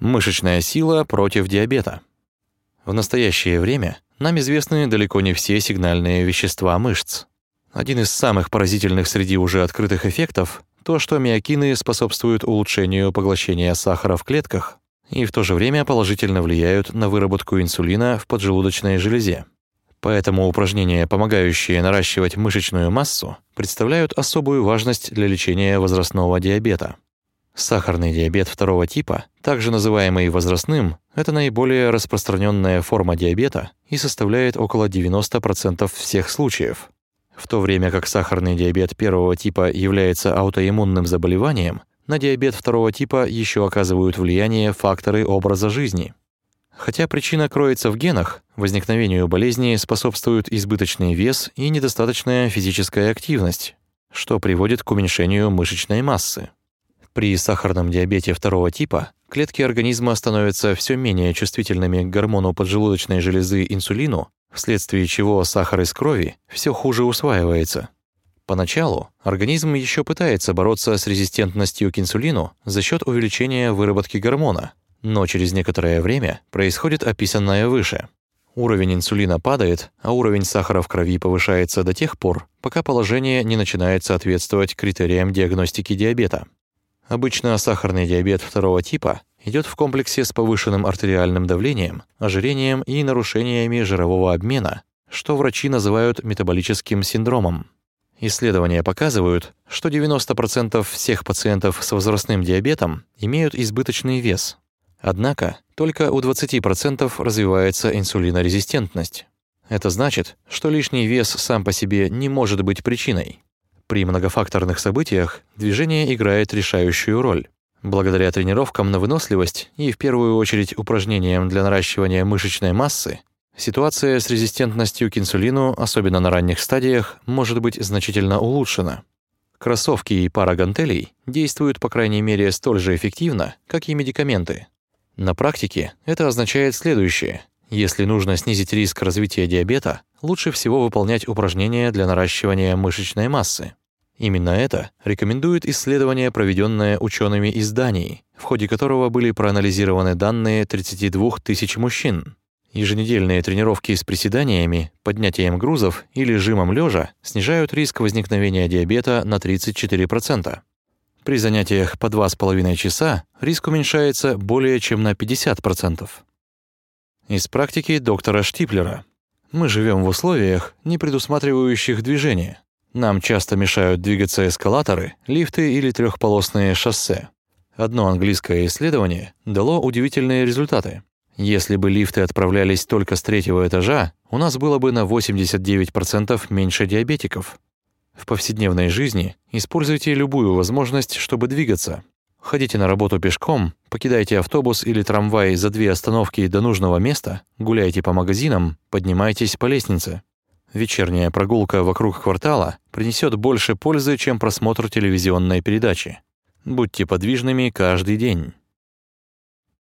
Мышечная сила против диабета. В настоящее время нам известны далеко не все сигнальные вещества мышц. Один из самых поразительных среди уже открытых эффектов — то, что миокины способствуют улучшению поглощения сахара в клетках и в то же время положительно влияют на выработку инсулина в поджелудочной железе. Поэтому упражнения, помогающие наращивать мышечную массу, представляют особую важность для лечения возрастного диабета. Сахарный диабет второго типа, также называемый возрастным, это наиболее распространенная форма диабета и составляет около 90% всех случаев. В то время как сахарный диабет первого типа является аутоиммунным заболеванием, на диабет второго типа еще оказывают влияние факторы образа жизни. Хотя причина кроется в генах, возникновению болезни способствуют избыточный вес и недостаточная физическая активность, что приводит к уменьшению мышечной массы. При сахарном диабете второго типа клетки организма становятся все менее чувствительными к гормону поджелудочной железы инсулину, вследствие чего сахар из крови все хуже усваивается. Поначалу организм еще пытается бороться с резистентностью к инсулину за счет увеличения выработки гормона, но через некоторое время происходит описанное выше. Уровень инсулина падает, а уровень сахара в крови повышается до тех пор, пока положение не начинает соответствовать критериям диагностики диабета. Обычно сахарный диабет второго типа идет в комплексе с повышенным артериальным давлением, ожирением и нарушениями жирового обмена, что врачи называют метаболическим синдромом. Исследования показывают, что 90% всех пациентов с возрастным диабетом имеют избыточный вес. Однако только у 20% развивается инсулинорезистентность. Это значит, что лишний вес сам по себе не может быть причиной. При многофакторных событиях движение играет решающую роль. Благодаря тренировкам на выносливость и в первую очередь упражнениям для наращивания мышечной массы, ситуация с резистентностью к инсулину, особенно на ранних стадиях, может быть значительно улучшена. Кроссовки и пара гантелей действуют по крайней мере столь же эффективно, как и медикаменты. На практике это означает следующее. Если нужно снизить риск развития диабета, лучше всего выполнять упражнения для наращивания мышечной массы. Именно это рекомендует исследование, проведенное учеными из Дании, в ходе которого были проанализированы данные 32 тысяч мужчин. Еженедельные тренировки с приседаниями, поднятием грузов или жимом лежа снижают риск возникновения диабета на 34%. При занятиях по 2,5 часа риск уменьшается более чем на 50%. Из практики доктора Штиплера. Мы живем в условиях, не предусматривающих движение. Нам часто мешают двигаться эскалаторы, лифты или трехполосные шоссе. Одно английское исследование дало удивительные результаты. Если бы лифты отправлялись только с третьего этажа, у нас было бы на 89% меньше диабетиков. В повседневной жизни используйте любую возможность, чтобы двигаться. Ходите на работу пешком, покидайте автобус или трамвай за две остановки до нужного места, гуляйте по магазинам, поднимайтесь по лестнице. Вечерняя прогулка вокруг квартала принесет больше пользы, чем просмотр телевизионной передачи. Будьте подвижными каждый день.